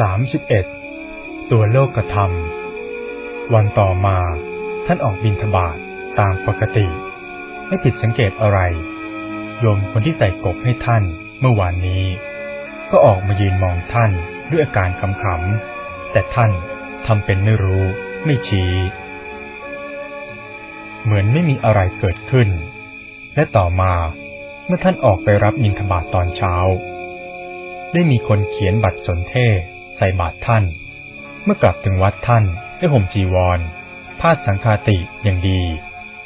สามสิบเอ็ดตัวโลกธรรม วันต่อมาท่านออกบินทบาทตามปกติ ไม่ผิดสังเกตอะไร โยมคนที่ใส่กบให้ท่านเมื่อวานนี้ ก็ออกมายืนมองท่านด้วยอาการขำๆแต่ท่านทำเป็นไม่รู้ ไม่ชี้ เหมือนไม่มีอะไรเกิดขึ้น และต่อมาเมื่อท่านออกไปรับบินทบาทตอนเช้า ได้มีคนเขียนบัตรสนเทศ ใส่บาตรท่าน เมื่อกลับถึงวัดท่านได้ห่มจีวรพาดสังฆาติอย่างดี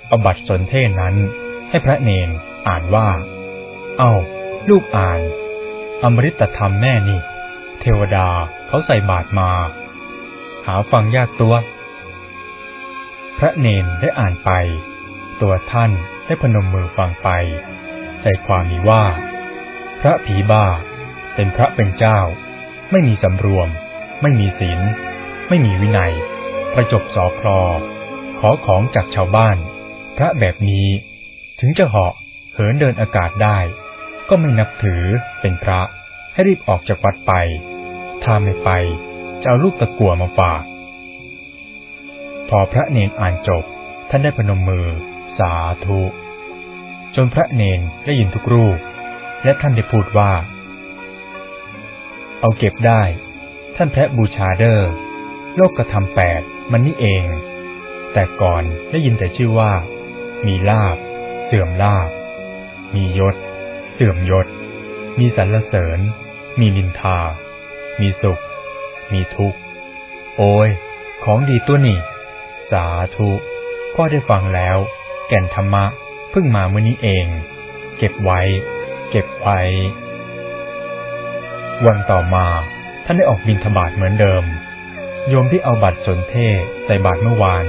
เอาบัตรสนเทศนั้น ให้พระเนนอ่านว่า เอา้า ลูกอ่าน อมฤตธรรมแน่นี่ เทวดาเขาใส่บาตรมา หาฟังยากตัว พระเนนได้อ่านไป ตัวท่านได้พนมมือฟังไป ใจความมีว่า พระผีบ้าเป็นพระเป็นเจ้า ไม่มีสำรวม ไม่มีศีล ไม่มีวินัย ประจบสอคลอ ขอของจากชาวบ้าน พระแบบนี้ ถึงจะเหาะเหินเดินอากาศได้ ก็ไม่นับถือเป็นพระให้รีบออกจากวัดไป ถ้าไม่ไปจะเอาลูกตะกั่วมาฝาก พอพระเนนอ่านจบ ท่านได้พนมมือ สาธุ จนพระเนนได้ยินทุกรูป และท่านได้พูดว่า เอาเก็บได้ ท่านแพระบูชาเดอร์โลกกระทำแปดมันนี่เอง แต่ก่อนได้ยินแต่ชื่อว่า มีลาบ เสื่อมลาบ มียศ เสื่อมยศ มีสรรเสริญ มีนินทา มีสุข มีทุกข์ โอ้ย ของดีตัวนี่ สาธุก็ได้ฟังแล้ว แก่นธรรมะเพิ่งมาเมื่อนี้เอง เก็บไว้ เก็บไว้ วันต่อมาท่านได้ออกบินทบาทเหมือนเดิม โยมที่เอาบัตรสนเทศใส่บาทเมื่อวาน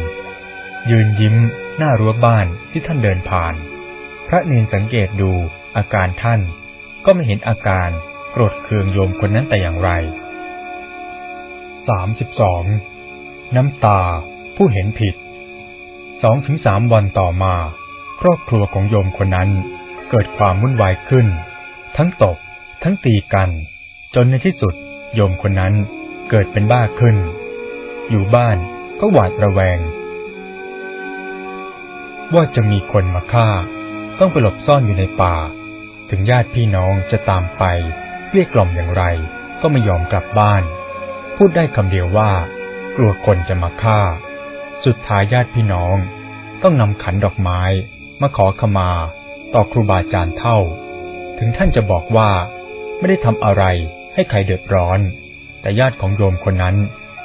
ยืนยิ้มหน้ารั้วบ้านที่ท่านเดินผ่าน พระเนนสังเกตดูอาการท่าน ก็ไม่เห็นอาการโกรธเคืองโยมคนนั้นแต่อย่างไรสามสิบสองน้ำตา ผู้เห็นผิดสองถึงสามวันต่อมา ครอบครัวของโยมคนนั้นเกิดความวุ่นวายขึ้น ทั้งตบ ทั้งตีกัน จนในที่สุดโยมคนนั้นเกิดเป็นบ้าขึ้น อยู่บ้านก็หวาดระแวง ว่าจะมีคนมาฆ่า ต้องไปหลบซ่อนอยู่ในป่า ถึงญาติพี่น้องจะตามไปเกลี้ยกล่อมอย่างไร ก็ไม่ยอมกลับบ้าน พูดได้คำเดียวว่า กลัวคนจะมาฆ่า สุดท้ายญาติพี่น้อง ต้องนำขันดอกไม้มาขอขมาต่อครูบาอาจารย์เท่า ถึงท่านจะบอกว่าไม่ได้ทำอะไร ให้ใครเดือดร้อน แต่ญาติของโยมคนนั้น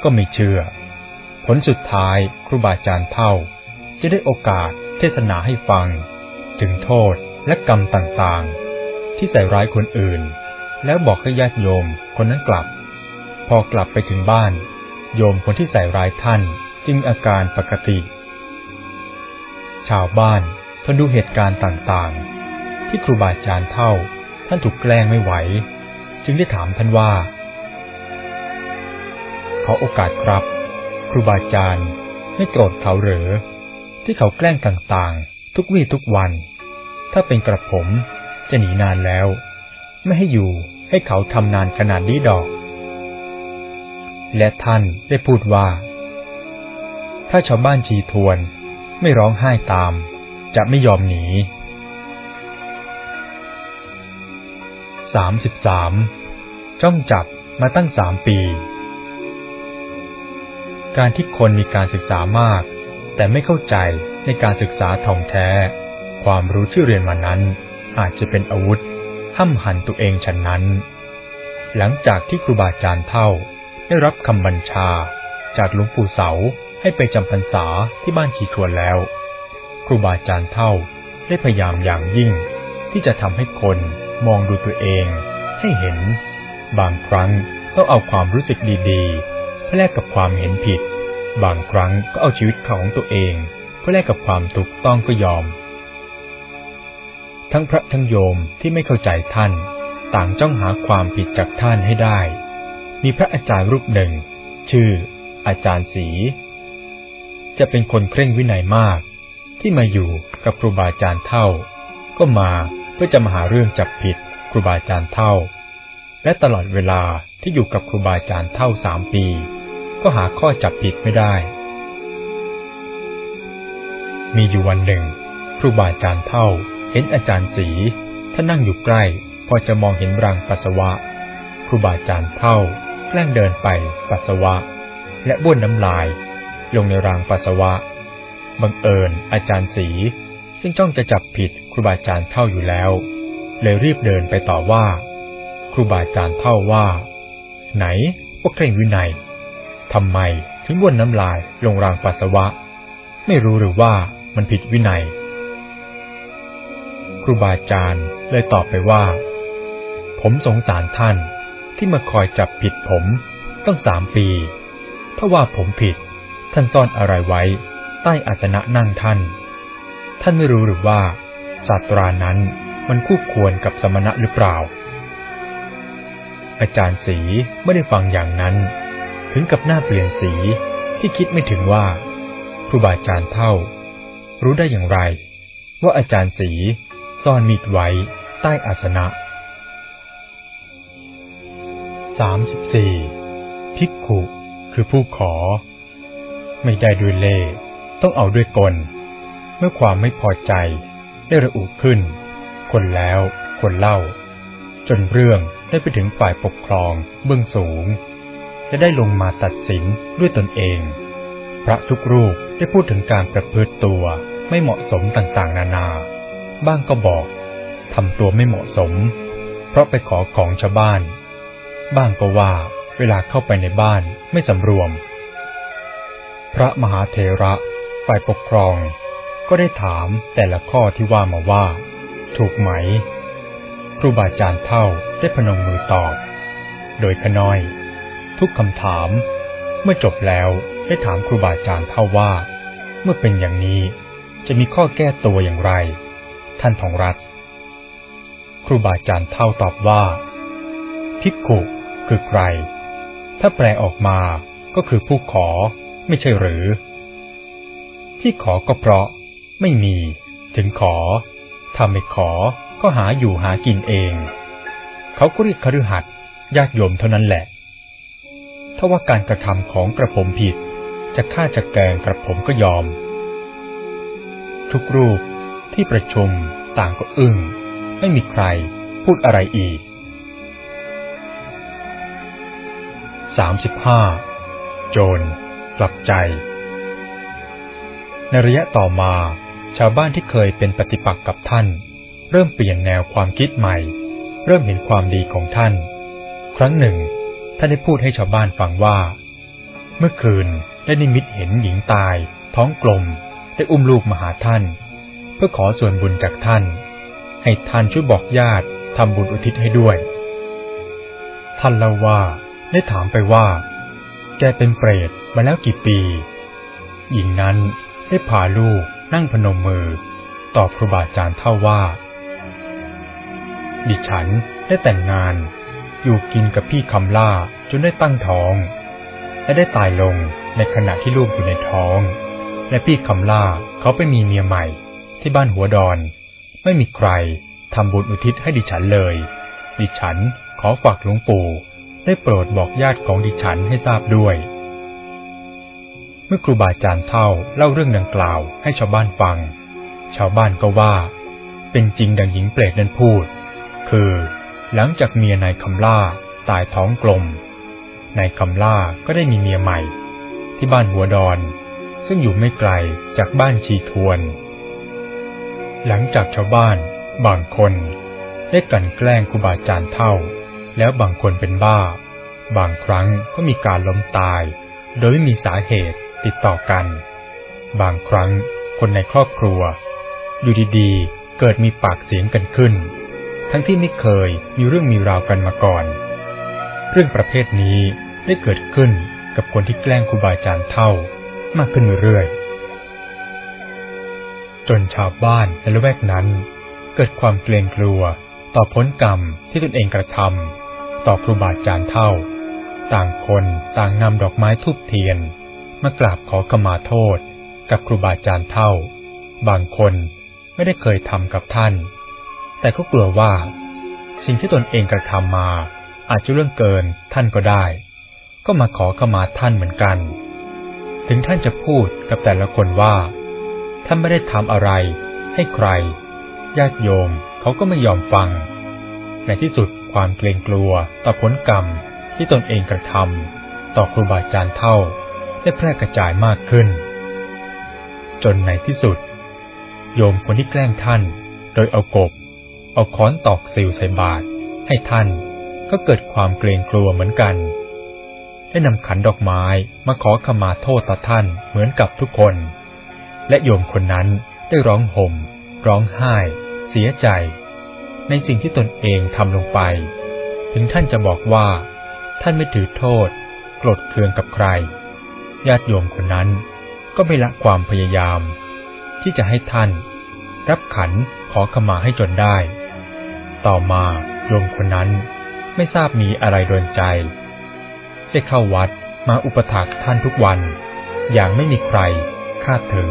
ก็ไม่เชื่อ ผลสุดท้ายครูบาอาจารย์เท่า จะได้โอกาสเทศนาให้ฟัง ถึงโทษและกรรมต่างๆ ที่ใส่ร้ายคนอื่น แล้วบอกให้ญาติโยมคนนั้นกลับ พอกลับไปถึงบ้าน โยมคนที่ใส่ร้ายท่านจึงมีอาการปกติ ชาวบ้านทนดูเหตุการณ์ต่างๆ ที่ครูบาอาจารย์เท่าท่านถูกแกล้งไม่ไหว จึงได้ถามท่านว่า ขอโอกาสครับ ครูบาอาจารย์ไม่โกรธเขาหรือที่เขาแกล้งต่างๆ ทุกวี่ทุกวัน ถ้าเป็นกระผมจะหนีนานแล้ว ไม่ให้อยู่ให้เขาทำนานขนาดนี้ดอก และท่านได้พูดว่า ถ้าชาวบ้านชีทวนไม่ร้องไห้ตาม จะไม่ยอมหนี สามสิบสามจ้องจับมาตั้งสามปี การที่คนมีการศึกษามาก แต่ไม่เข้าใจในการศึกษาท่องแท้ ความรู้ที่เรียนมานั้น อาจจะเป็นอาวุธห้ำหันตัวเองฉันนั้น หลังจากที่ครูบาอาจารย์เท่า ได้รับคำบัญชา จากหลวงปู่เสาให้ไปจำพรรษาที่บ้านขีทวนแล้ว ครูบาอาจารย์เท่าได้พยายามอย่างยิ่งที่จะทำให้คน มองดูตัวเองให้เห็น บางครั้งต้องเอาความรู้สึกดีๆเพื่อแลกกับความเห็นผิด บางครั้งก็เอาชีวิตของตัวเองเพื่อแลกกับความถูกต้องก็ยอม ทั้งพระทั้งโยมที่ไม่เข้าใจท่าน ต่างจ้องหาความผิดจากท่านให้ได้ มีพระอาจารย์รูปหนึ่ง ชื่อ อาจารย์ศรีจะเป็นคนเคร่งวินัยมาก ที่มาอยู่กับครูบาอาจารย์เท่า ก็มา พื่อจะมาหาเรื่องจับผิดครูบาอาจารย์เท่า และตลอดเวลาที่อยู่กับครูบาอาจารย์เท่าสามปี ก็หาข้อจับผิดไม่ได้ มีอยู่วันหนึ่ง ครูบาอาจารย์เท่า เห็นอาจารย์สีท่านนั่งอยู่ใกล้ พอจะมองเห็นรังปัสสาวะ ครูบาอาจารย์เท่าแกล้งเดินไปปัสสาวะ และบ้วนน้ำลาย ลงในรางปัสสาวะบังเอิญอาจารย์สี ซึ่งจ้องจะจับผิด ครูบาอาจารย์เท่าอยู่แล้ว เลยรีบเดินไปต่อว่า ครูบาอาจารย์เท่าว่า ไหนว่าเคร่งวินัยทำไมถึงบ้วนน้ำลายลงรางปัสสาวะ ไม่รู้หรือว่ามันผิดวินัย ครูบาอาจารย์เลยตอบไปว่า ผมสงสารท่านที่มาคอยจับผิดผมตั้งสามปี ถ้าว่าผมผิด ท่านซ่อนอะไรไว้ ใต้อาสนะนั่งท่าน ท่านไม่รู้หรือว่า ศาสตรานั้นมันคู่ควรกับสมณะหรือเปล่า อาจารย์สีไม่ได้ฟังอย่างนั้น ถึงกับหน้าเปลี่ยนสีที่คิดไม่ถึงว่าครูบาอาจารย์เท่า รู้ได้อย่างไร ว่าอาจารย์สีซ่อนมีดไว้ใต้อาสนะสามสิบสี่ภิกขุคือผู้ขอ ไม่ได้ด้วยเล่ต้องเอาด้วยกล เมื่อความไม่พอใจ ได้ระอุขึ้น คนแล้วคนเล่า จนเรื่องได้ไปถึงฝ่ายปกครองเบื้องสูง และได้ลงมาตัดสินด้วยตนเอง พระทุกรูปได้พูดถึงการประพฤติตัวไม่เหมาะสมต่างๆ นานา บ้างก็บอกทำตัวไม่เหมาะสม เพราะไปขอของชาวบ้าน บ้างก็ว่าเวลาเข้าไปในบ้านไม่สำรวม พระมหาเทระฝ่ายปกครอง ก็ได้ถามแต่ละข้อที่ว่ามาว่า ถูกไหม ครูบาอาจารย์เท่าได้พนมมือตอบ โดยขน้อย ทุกคำถาม เมื่อจบแล้วได้ถามครูบาอาจารย์เท่าว่า เมื่อเป็นอย่างนี้จะมีข้อแก้ตัวอย่างไร ท่านทองรัตครูบาอาจารย์เท่าตอบว่า ภิกขุคือใคร ถ้าแปลออกมาก็คือผู้ขอไม่ใช่หรือ ที่ขอก็เพราะ ไม่มี ถึงขอถ้าไม่ขอก็หาอยู่หากินเอง เขาก็เรียกคฤหัสถ์ญาติโยมเท่านั้นแหละถ้าว่าการกระทำของกระผมผิด จะฆ่าจะแกงกระผมก็ยอม ทุกรูปที่ประชุมต่างก็อึ้ง ไม่มีใครพูดอะไรอีกสามสิบห้าโจรกลับใจ ในระยะต่อมา ชาวบ้านที่เคยเป็นปฏิปักษ์กับท่าน เริ่มเปลี่ยนแนวความคิดใหม่ เริ่มเห็นความดีของท่าน ครั้งหนึ่ง ท่านได้พูดให้ชาวบ้านฟังว่า เมื่อคืนได้นิมิตเห็นหญิงตาย ท้องกลม ได้อุ้มลูกมาหาท่าน เพื่อขอส่วนบุญจากท่าน ให้ท่านช่วยบอกญาติทำบุญอุทิศให้ด้วย ท่านเล่าว่าได้ถามไปว่า แกเป็นเปรตมาแล้วกี่ปี หญิงนั้นได้พาลูก นั่งพนมมือ ตอบครูบาอาจารย์เท่าว่า ดิฉันได้แต่งงาน อยู่กินกับพี่คำล่าจนได้ตั้งท้อง และได้ตายลงในขณะที่ลูกอยู่ในท้อง และพี่คำล่าเขาไปมีเมียใหม่ ที่บ้านหัวดอน ไม่มีใครทำบุญอุทิศให้ดิฉันเลย ดิฉันขอฝากหลวงปู่ ได้โปรดบอกญาติของดิฉันให้ทราบด้วย เมื่อครูบาอาจารย์เท่าเล่าเรื่องดังกล่าวให้ชาวบ้านฟัง ชาวบ้านก็ว่า เป็นจริงดังหญิงเปรตนั้นพูด คือ หลังจากเมียนายคำล่าตายท้องกลมนายคำล่าก็ได้มีเมียใหม่ ที่บ้านหัวดอน ซึ่งอยู่ไม่ไกลจากบ้านชีทวน หลังจากชาวบ้าน บางคนได้กลั่นแกล้งครูบาอาจารย์เท่า แล้วบางคนเป็นบ้า บางครั้งก็มีการล้มตาย โดยไม่มีสาเหตุ ติดต่อกัน บางครั้งคนในครอบครัว อยู่ดีๆ เกิดมีปากเสียงกันขึ้น ทั้งที่ไม่เคยมีเรื่องมีราวกันมาก่อน เรื่องประเภทนี้ได้เกิดขึ้นกับคนที่แกล้งครูบาอาจารย์เท่ามากขึ้นเรื่อยๆจนชาวบ้านในละแวกนั้น เกิดความเกรงกลัวต่อผลกรรมที่ตนเองกระทำต่อครูบาอาจารย์เท่า ต่างคนต่างนำดอกไม้ทุบเทียน มากราบขอขมาโทษ กับครูบาอาจารย์เท่า บางคนไม่ได้เคยทำกับท่าน แต่ก็กลัวว่า สิ่งที่ตนเองกระทำมา อาจจะเรื่องเกินท่านก็ได้ ก็มาขอขมาท่านเหมือนกัน ถึงท่านจะพูดกับแต่ละคนว่า ท่านไม่ได้ทำอะไร ให้ใคร ญาติโยมเขาก็ไม่ยอมฟัง ในที่สุดความเกรงกลัวต่อผลกรรมที่ตนเองกระทำต่อครูบาอาจารย์เท่า ได้แพร่กระจายมากขึ้น จนในที่สุด โยมคนที่แกล้งท่าน โดยเอากบ เอาค้อนตอกสิวใส่บาตรให้ท่านก็เกิดความเกรงกลัวเหมือนกัน ได้นำขันดอกไม้มาขอขมาโทษต่อท่านเหมือนกับทุกคน และโยมคนนั้นได้ร้องห่ม ร้องไห้ เสียใจ ในสิ่งที่ตนเองทำลงไป ถึงท่านจะบอกว่า ท่านไม่ถือโทษ โกรธเคืองกับใคร ญาติโยมคนนั้นก็ไม่ละความพยายาม ที่จะให้ท่าน รับขันขอขมาให้จนได้ ต่อมาโยมคนนั้นไม่ทราบมีอะไรโดนใจ ได้เข้าวัดมาอุปถัมภ์ท่านทุกวัน อย่างไม่มีใครคาดถึง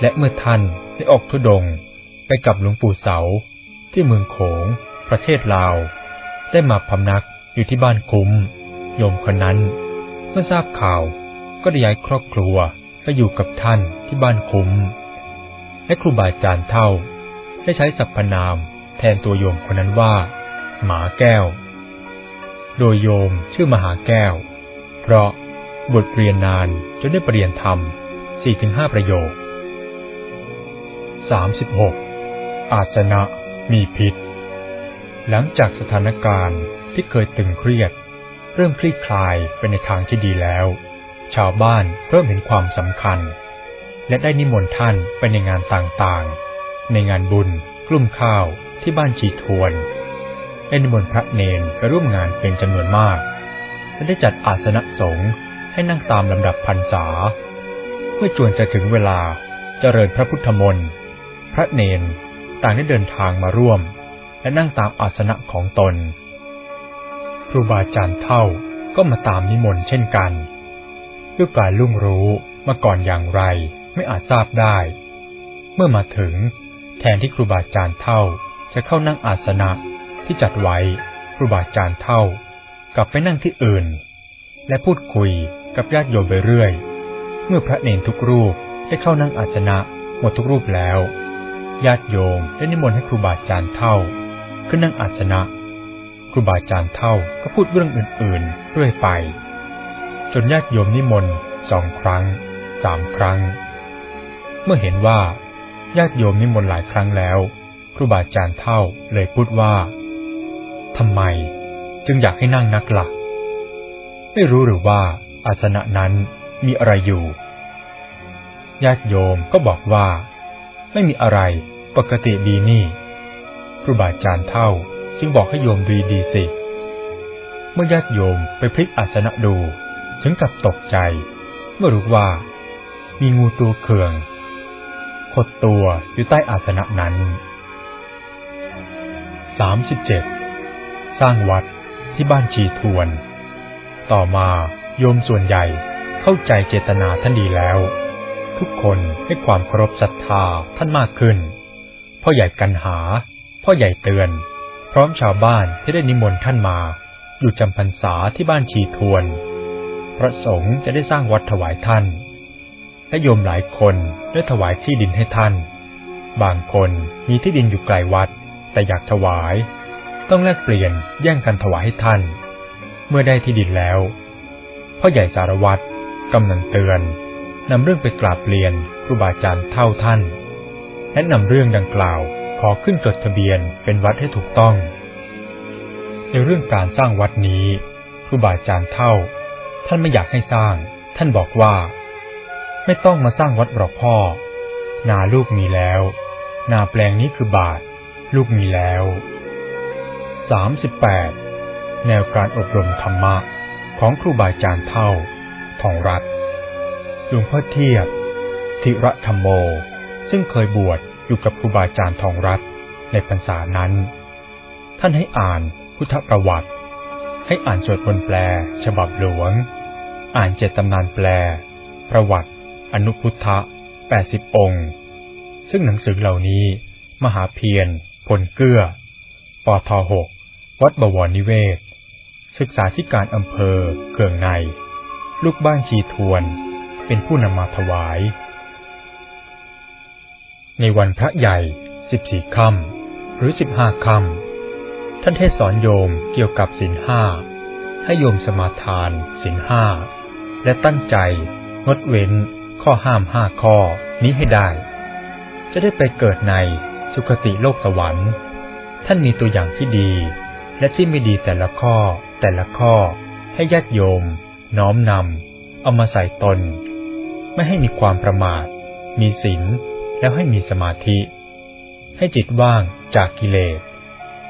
และเมื่อท่านได้ออกทุดงไปกับหลวงปู่เสาที่เมืองโขง ประเทศลาว ได้มาพำนักอยู่ที่บ้านคุ้ม โยมคนนั้น เมื่อทราบข่าว ก็ได้ย้ายครอบครัวไปอยู่กับท่านที่บ้านคุ้ม และครูบาอาจารย์เท่า ได้ใช้สรรพนามแทนตัวโยมคนนั้นว่า หมาแก้ว โดยโยมชื่อมหาแก้ว เพราะบทเรียนนานจนได้ปรริญญาธรรม 4-5 ประโยค 36. อาสนะมีพิษ หลังจากสถานการณ์ที่เคยตึงเครียด เริ่มคลี่คลายไปในทางที่ดีแล้ว ชาวบ้านเริ่มเห็นความสำคัญ และได้นิมนต์ท่านไปในงานต่างๆ ในงานบุญ กลุ่มข้าวที่บ้านชีทวน ได้นิมนต์พระเนนไปร่วมงานเป็นจำนวนมาก และได้จัดอาสนะสงฆ์ให้นั่งตามลำดับพรรษา เมื่อจวนจะถึงเวลาเจริญพระพุทธมนต์พระเนนต่างได้เดินทางมาร่วม และนั่งตามอาสนะของตน ครูบาอาจารย์เท่าก็มาตามนิมนต์เช่นกัน ด้วยการลุ่งรู้มาก่อนอย่างไรไม่อาจทราบได้ เมื่อมาถึง แทนที่ครูบาอาจารย์เท่าจะเข้านั่งอาสนะที่จัดไว้ครูบาอาจารย์เท่า กลับไปนั่งที่อื่น และพูดคุยกับญาติโยมไปเรื่อย เมื่อพระเนรทุกรูปได้เข้านั่งอาสนะหมดทุกรูปแล้ว ญาติโยมได้นิมนต์ให้ครูบาอาจารย์เท่า ขึ้นนั่งอาสนะ ครูบาอาจารย์เท่าก็พูดเรื่องอื่นๆเรื่อยไป จนญาติโยมนิมนต์สองครั้งสามครั้ง เมื่อเห็นว่าญาติโยมนิมนต์หลายครั้งแล้ว ครูบาอาจารย์เท่าเลยพูดว่าทำไมจึงอยากให้นั่งนักละ่ะ ไม่รู้หรือว่าอาสนะนั้นมีอะไรอยู่ ญาติโยมก็บอกว่า ไม่มีอะไรปกติดีนี่ครูบาอาจารย์เท่าจึงบอกให้โยมดูดีสิ เมื่อญาติโยมไปพลิกอาสนะดู ถึงกับตกใจ เมื่อรู้ว่า มีงูตัวเขืองขดตัวอยู่ใต้อาสนะนั้น 37. สร้างวัดที่บ้านชีทวน ต่อมาโยมส่วนใหญ่เข้าใจเจตนาท่านดีแล้ว ทุกคนให้ความเคารพศรัทธาท่านมากขึ้น พ่อใหญ่กันหา พ่อใหญ่เตือน พร้อมชาวบ้านที่ได้นิมนต์ท่านมา อยู่จำพรรษาที่บ้านชีทวน พระสงฆ์จะได้สร้างวัดถวายท่านและโยมหลายคนได้ถวายที่ดินให้ท่าน บางคนมีที่ดินอยู่ไกลวัด แต่อยากถวาย ต้องแลกเปลี่ยนแย่งกันถวายให้ท่าน เมื่อได้ที่ดินแล้วพ่อใหญ่สารวัตรกำนันเตือนนำเรื่องไปกราบเรียนครูบาอาจารย์เท่าท่าน และนำเรื่องดังกล่าวขอขึ้นจดทะเบียนเป็นวัดให้ถูกต้อง ในเรื่องการสร้างวัดนี้ครูบาอาจารย์เท่า ท่านไม่อยากให้สร้าง ท่านบอกว่า ไม่ต้องมาสร้างวัดหรอกพ่อ นาลูกมีแล้ว นาแปลงนี้คือบาท ลูกมีแล้ว 38. แนวการอบรมธรรมะของครูบาอาจารย์เท่า ทองรัตหลวงพ่อเทียบ ธิระธรรมโม ซึ่งเคยบวชอยู่กับครูบาอาจารย์ทองรัตในพรรษานั้น ท่านให้อ่านพุทธประวัติ ให้อ่านจดบนแปล ฉบับหลวง อ่านเจตตำนานแปล ประวัติ อนุพุทธะแปดสิบองค์ ซึ่งหนังสือเหล่านี้ มหาเพียรผลเกื้อ ปทหก วัดบวรนิเวศ ศึกษาธิการอำเภอ เกืองใน ลูกบ้านชีทวน เป็นผู้นำมาถวาย ในวันพระใหญ่ สิบสี่ค่ำหรือสิบห้าค่ำ ท่านเทศสอนโยมเกี่ยวกับสินห้า ให้โยมสมาทานสินห้า และตั้งใจงดเว้นข้อห้ามห้าข้อนี้ให้ได้ จะได้ไปเกิดในสุคติโลกสวรรค์ ท่านมีตัวอย่างที่ดี และที่ไม่ดีแต่ละข้อแต่ละข้อ ให้ญาติโยม น้อมนำเอามาใส่ตน ไม่ให้มีความประมาท มีศีลแล้วให้มีสมาธิ ให้จิตว่างจากกิเลส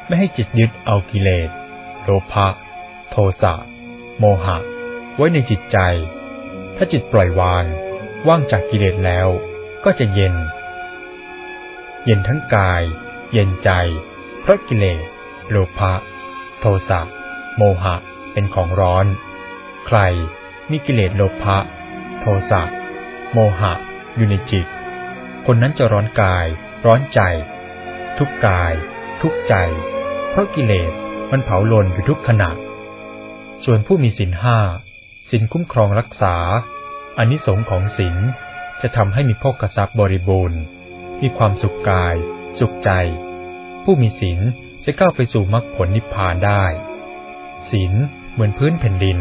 ไม่ให้จิตยึดเอากิเลสโลภะโทสะโมหะ ไว้ในจิตใจ ถ้าจิตปล่อยวาง ว่างจากกิเลสแล้ว ก็จะเย็น เย็นทั้งกาย เย็นใจ เพราะกิเลสโลภะโทสะโมหะเป็นของร้อน ใครมีกิเลสโลภะโทสะโมหะ อยู่ในจิต คนนั้นจะร้อนกาย ร้อนใจ ทุกกาย ทุกใจ เพราะกิเลสมันเผาลนอยู่ทุกขณะ ส่วนผู้มีศีลห้าศีลคุ้มครองรักษาอานิสงของศีลจะทำให้มีโภคทรัพย์บริบูรณ์ มีความสุขกาย สุขใจ ผู้มีศีลจะก้าวไปสู่มรรคผลนิพพานได้ศีลเหมือนพื้นแผ่นดิน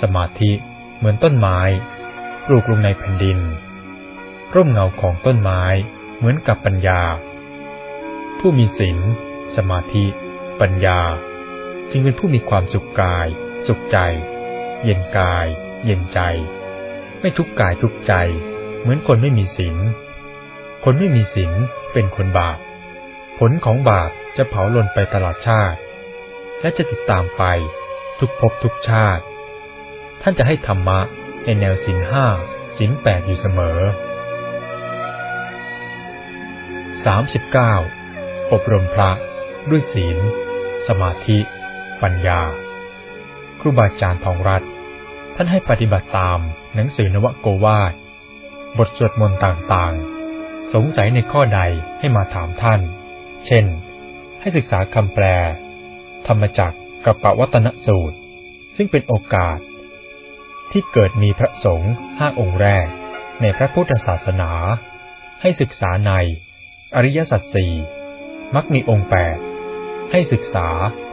สมาธิเหมือนต้นไม้ ปลูกลงในแผ่นดิน ร่มเงาของต้นไม้เหมือนกับปัญญา ผู้มีศีล สมาธิ ปัญญา จึงเป็นผู้มีความสุขกาย สุขใจ เย็นกาย เย็นใจ ไม่ทุกกายทุกใจ เหมือนคนไม่มีศีลคนไม่มีศีลเป็นคนบาป ผลของบาปจะเผาลนไปตลอดชาติ และจะติดตามไปทุกภพทุกชาติ ท่านจะให้ธรรมะในแนวศีลห้าศีลแปดอยู่เสมอ 39. อบรมพระ ด้วยศีล สมาธิ ปัญญา ครูบาอาจารย์ทองรัตท่านให้ปฏิบัติตามหนังสือนวโกวาทบทสวดมนต์ต่างๆ สงสัยในข้อใดให้มาถามท่าน เช่น ให้ศึกษาคำแปล ธรรมจักรกับปวัตนสูตร ซึ่งเป็นโอกาส ที่เกิดมีพระสงฆ์ห้าองค์แรก ในพระพุทธศาสนา ให้ศึกษาใน อริยสัจสี่มักมีองค์แปด ให้ศึกษา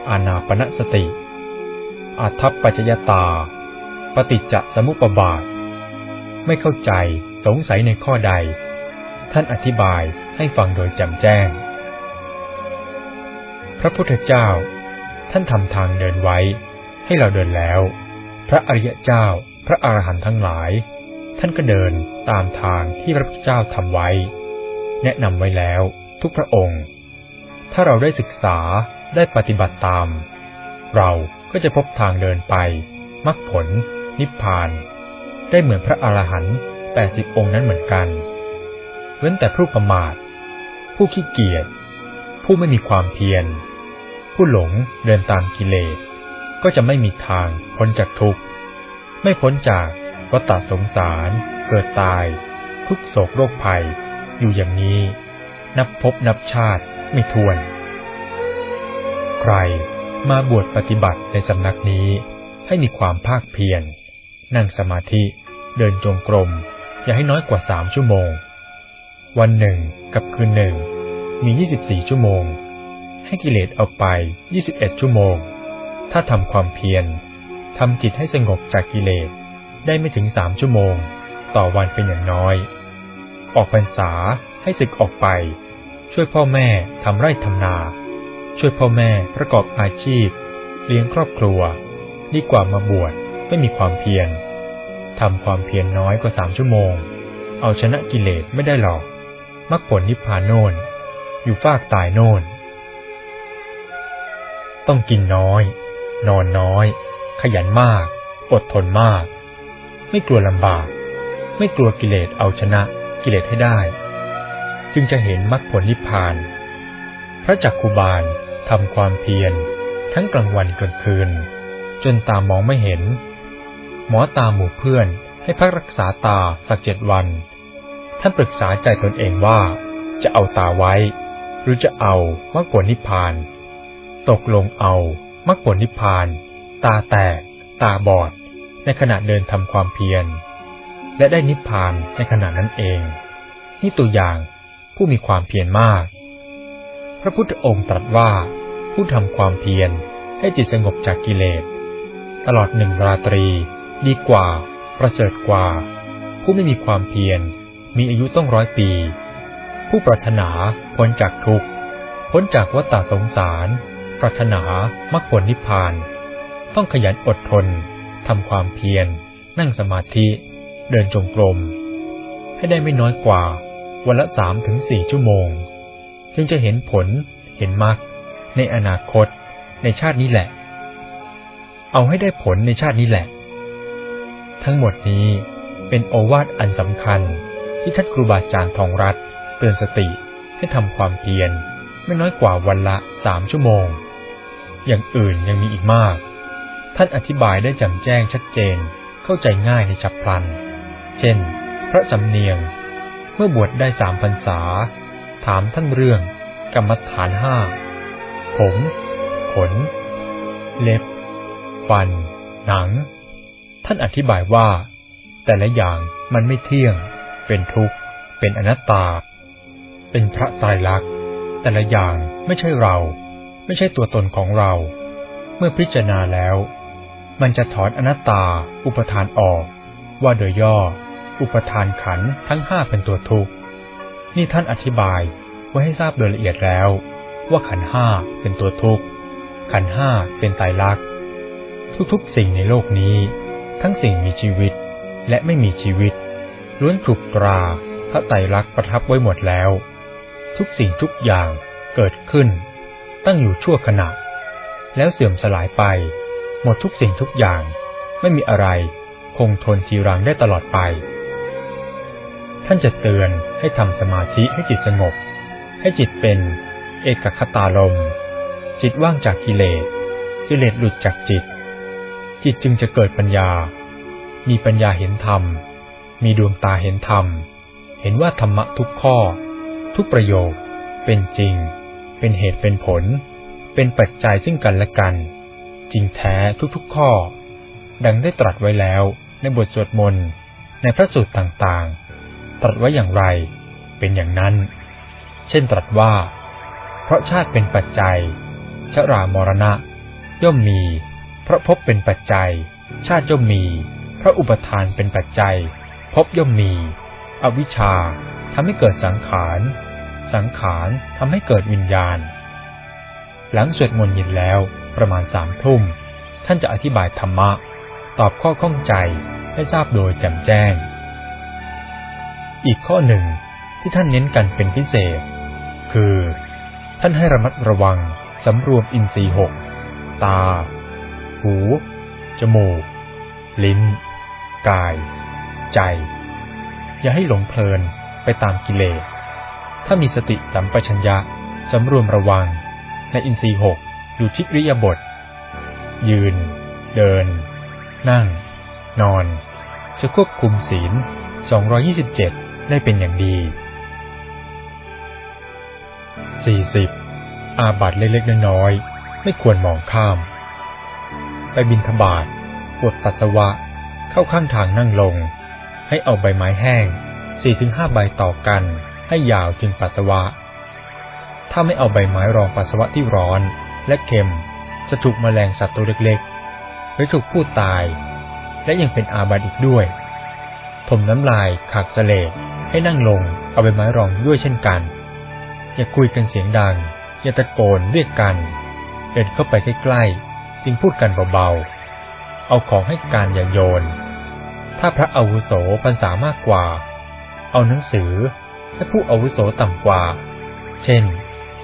อานาปณสติอัทัปปัจจยตา ปฏิจจสมุปบาท ไม่เข้าใจสงสัยในข้อใด ท่านอธิบายให้ฟังโดยจำแจ้ง พระพุทธเจ้า ท่านทำทางเดินไว้ ให้เราเดินแล้ว พระอริยเจ้า พระอรหันต์ทั้งหลาย ท่านก็เดินตามทางที่พระพุทธเจ้าทำไว้ แนะนำไว้แล้วทุกพระองค์ ถ้าเราได้ศึกษาได้ปฏิบัติตาม เราก็จะพบทางเดินไปมรรคผล นิพพาน ได้เหมือนพระอรหันต์แปดสิบองค์นั้นเหมือนกัน เว้นแต่ผู้ประมาท ผู้ขี้เกียจ ผู้ไม่มีความเพียร ผู้หลงเดินตามกิเลส ก็จะไม่มีทางพ้นจากทุกข์ ไม่พ้นจากวัฏสงสาร เกิดตาย ทุกโศกโรคภัย อยู่อย่างนี้ นับพบนับชาติ ไม่ทวน ใครมาบวชปฏิบัติในสำนักนี้ให้มีความภาคเพียร นั่งสมาธิ เดินจงกรม อย่าให้น้อยกว่าสามชั่วโมง วันหนึ่งกับคืนหนึ่ง มี 24 ชั่วโมง ให้กิเลสเอาไป 21 ชั่วโมง ถ้าทำความเพียรทำจิตให้สงบจากกิเลสได้ไม่ถึงสามชั่วโมง ต่อวันเป็นอย่างน้อย ออกพรรษาให้ศึกออกไป ช่วยพ่อแม่ทำไร่ทำนา ช่วยพ่อแม่ประกอบอาชีพ เลี้ยงครอบครัว ดีกว่ามาบวชไม่มีความเพียรทำความเพียรน้อยกว่าสามชั่วโมง เอาชนะกิเลสไม่ได้หรอกมรรคผลนิพพานโน่น อยู่ฟากตายโน่น ต้องกินน้อย นอนน้อย ขยันมาก อดทนมาก ไม่กลัวลำบาก ไม่กลัวกิเลสเอาชนะกิเลสให้ได้ จึงจะเห็นมรรคผลนิพพาน พระจักคุบาลทำความเพียรทั้งกลางวันกลางคืน จนตามองไม่เห็น หมอตาหมู่เพื่อนให้พักรักษาตาสักเจ็ดวัน ท่านปรึกษาใจตนเองว่า จะเอาตาไว้ หรือจะเอามรรคผลนิพพาน ตกลงเอามรรคผลนิพพาน ตาแตก ตาบอด ในขณะเดินทำความเพียร และได้นิพพานในขณะนั้นเอง นี่ตัวอย่าง ผู้มีความเพียรมาก พระพุทธองค์ตรัสว่า ผู้ทำความเพียรให้จิตสงบจากกิเลส ตลอดหนึ่งราตรี ดีกว่า ประเสริฐกว่า ผู้ไม่มีความเพียรมีอายุต้องร้อยปี ผู้ปรารถนาพ้นจากทุกข์ พ้นจากวัฏสงสาร ปรารถนามรรคผลนิพพาน ต้องขยันอดทนทำความเพียร นั่งสมาธิ เดินจงกรม ให้ได้ไม่น้อยกว่า วันละสามถึงสี่ชั่วโมง จึงจะเห็นผล เห็นมรรคในอนาคต ในชาตินี้แหละ เอาให้ได้ผลในชาตินี้แหละ ทั้งหมดนี้เป็นโอวาทอันสำคัญ ที่ท่านครูบาอาจารย์ทองรัตเตือนสติให้ทำความเพียรไม่น้อยกว่าวันละสามชั่วโมง อย่างอื่นยังมีอีกมาก ท่านอธิบายได้จำแจ้งชัดเจนเข้าใจง่ายในฉับพลัน เช่น พระจำเนียง เมื่อบวชได้สามพรรษา ถามท่านเรื่อง กรรมฐานห้า ผม ขน เล็บ ฟัน หนัง ท่านอธิบายว่า แต่ละอย่างมันไม่เที่ยง เป็นทุกข์ เป็นอนัตตา เป็นพระตายลักษณ์แต่ละอย่างไม่ใช่เรา ไม่ใช่ตัวตนของเรา เมื่อพิจารณาแล้ว มันจะถอนอนัตตาอุปทานออก ว่าโดยย่อ อุปทานขันทั้งห้าเป็นตัวทุกข์ นี่ท่านอธิบายไว้ให้ทราบโดยละเอียดแล้ว ว่าขันห้าเป็นตัวทุกข์ ขันห้าเป็นไตรลักษณ์ ทุกๆ สิ่งในโลกนี้ ทั้งสิ่งมีชีวิตและไม่มีชีวิตล้วนถูกตราพระไตรลักษณ์ประทับไว้หมดแล้ว ทุกสิ่งทุกอย่างเกิดขึ้น ตั้งอยู่ชั่วขณะ แล้วเสื่อมสลายไป หมดทุกสิ่งทุกอย่าง ไม่มีอะไรคงทนจีรังได้ตลอดไป ท่านจะเตือนให้ทำสมาธิให้จิตสงบ ให้จิตเป็น เอกคตารม จิตว่างจากกิเลส กิเลสหลุดจากจิต จิตจึงจะเกิดปัญญา มีปัญญาเห็นธรรม มีดวงตาเห็นธรรม เห็นว่าธรรมะทุกข้อ ทุกประโยค เป็นจริง เป็นเหตุเป็นผล เป็นปัจจัยซึ่งกันและกัน จริงแท้ทุกๆข้อ ดังได้ตรัสไว้แล้วในบทสวดมนต์ในพระสูตรต่างๆ ตรัสไว้อย่างไร เป็นอย่างนั้น เช่นตรัสว่า เพราะชาติเป็นปัจจัย ชรามรณะ ย่อมมี เพราะพบเป็นปัจจัย ชาติย่อมมี เพราะอุปทานเป็นปัจจัย พบย่อมมี อวิชชาทำให้เกิดสังขาร สังขารทำให้เกิดวิญญาณ หลังสวดมนต์ยินแล้วประมาณสามทุ่ม ท่านจะอธิบายธรรมะ ตอบข้อข้องใจให้ทราบโดยแจ่มแจ้ง อีกข้อหนึ่งที่ท่านเน้นกันเป็นพิเศษ คือ ท่านให้ระมัดระวังสำรวมอินทรีย์หก ตา หู จมูก ลิ้น กาย ใจ อย่าให้หลงเพลินไปตามกิเลส ถ้ามีสติสัมปชัญญะสำรวมระวัง ในอินทรีย์หกอยู่ที่ริยบท ยืน เดิน นั่ง นอน จะควบคุมศีล 227 ได้เป็นอย่างดี 40. อาบัตเล็กๆน้อยๆไม่ควรมองข้าม ไปบินทบาทปวดปัสสาวะ เข้าข้างทางนั่งลง ให้เอาใบไม้แห้ง 4-5 ใบต่อกัน ให้ยาวจึงปัสสาวะ ถ้าไม่เอาใบไม้รองปัสสาวะที่ร้อนและเค็ม จะถูกมแมลงสัตว์ตัวเล็กๆ หรือถูกพูดตาย และยังเป็นอาบัติอีกด้วย ถมน้ำลายขากเสลด ให้นั่งลงเอาใบไม้รองด้วยเช่นกัน อย่าคุยกันเสียงดัง อย่าตะโกนเรียกกัน เดินเข้าไปใกล้ๆ จึงพูดกันเบาๆ เอาของให้การอย่าโยน ถ้าพระอาวุโสพรรษามากกว่า เอาหนังสือให้ผู้อาวุโสต่ำกว่า เช่น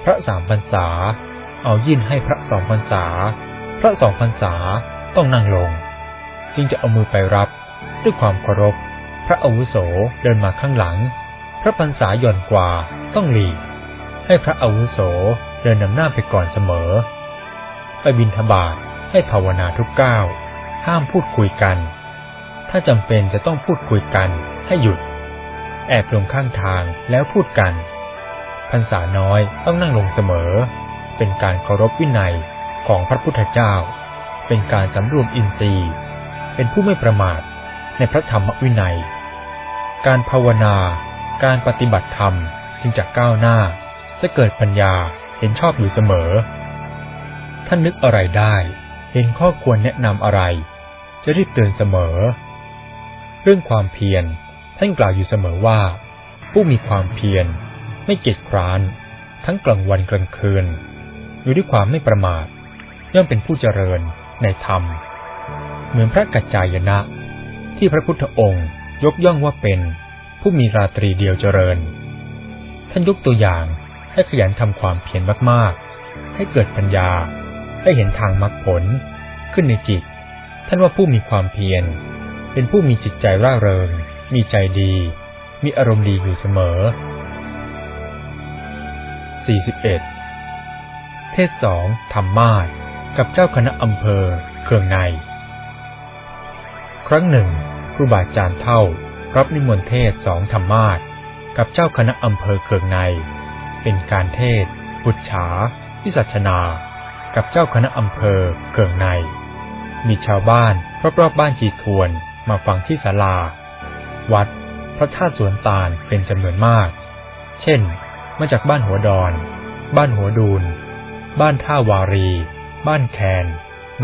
พระสามพรรษา เอายื่นให้พระสองพรรษา พระสองพรรษาต้องนั่งลง จึงจะเอามือไปรับด้วยความเคารพพ ระอาวุโสเดินมาข้างหลัง พระพรรษาหย่อนกว่าต้องหลีก ให้พระอาวุโสเดินนำหน้าไปก่อนเสมอ ไปบินทบาทให้ภาวนาทุกก้าว ห้ามพูดคุยกัน ถ้าจำเป็นจะต้องพูดคุยกันให้หยุด แอบลงข้างทางแล้วพูดกันพรรษาน้อยต้องนั่งลงเสมอ เป็นการเคารพวินัยของพระพุทธเจ้า เป็นการสำรวมอินทรีย์ เป็นผู้ไม่ประมาทในพระธรรมวินัย การภาวนา การปฏิบัติธรรมจึงจะก้าวหน้า จะเกิดปัญญาเห็นชอบอยู่เสมอ ท่านนึกอะไรได้ เห็นข้อควรแนะนำอะไร จะรีบเตือนเสมอ เรื่องความเพียรท่านกล่าวอยู่เสมอว่า ผู้มีความเพียรไม่เกียจคร้าน ทั้งกลางวันกลางคืน อยู่ด้วยความไม่ประมาท ย่อมเป็นผู้เจริญในธรรม เหมือนพระกัจจายนะที่พระพุทธองค์ ยกย่องว่าเป็นผู้มีราตรีเดียวเจริญ ท่านยกตัวอย่างให้ขยันทำความเพียรมากๆ ให้เกิดปัญญา ให้เห็นทางมรรคผล ขึ้นในจิต ท่านว่าผู้มีความเพียร เป็นผู้มีจิตใจร่าเริง มีใจดี มีอารมณ์ดีอยู่เสมอ 41 เทศสองธรรมมาสกับเจ้าคณะอำเภอ เคืองใน ครั้งหนึ่ง รูบาอาจารย์เท่า รับนิมนต์เทศสองธรรมาสกับเจ้าคณะอำเภอเคืองใน เป็นการเทศ บุตรฉาวิสัชนา กับเจ้าคณะอำเภอเคืองใน มีชาวบ้านรอบๆบบ้านจีทวนมาฟังที่ศาลา วัด พระธาตุสวนตาลเป็นจำนวนมาก เช่น มาจากบ้านหัวดอน บ้านหัวดูน บ้านท่าวารี บ้านแคน